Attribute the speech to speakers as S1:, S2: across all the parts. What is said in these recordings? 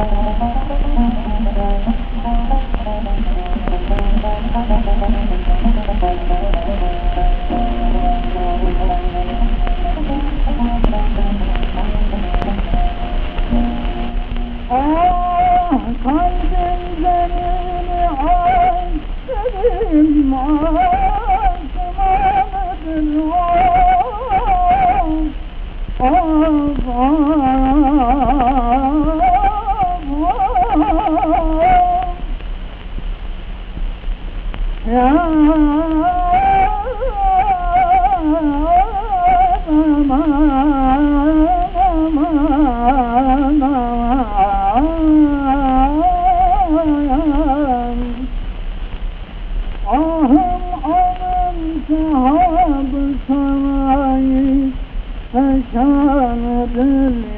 S1: Oh, Şahab sarayı Eşanıdır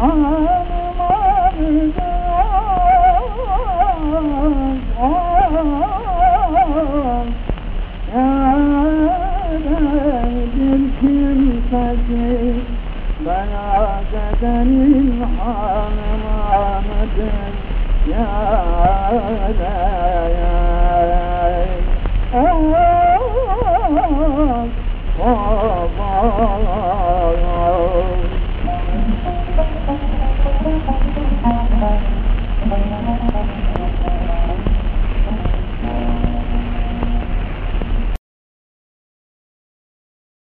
S1: Ah سيادة الحمامة يا ليالي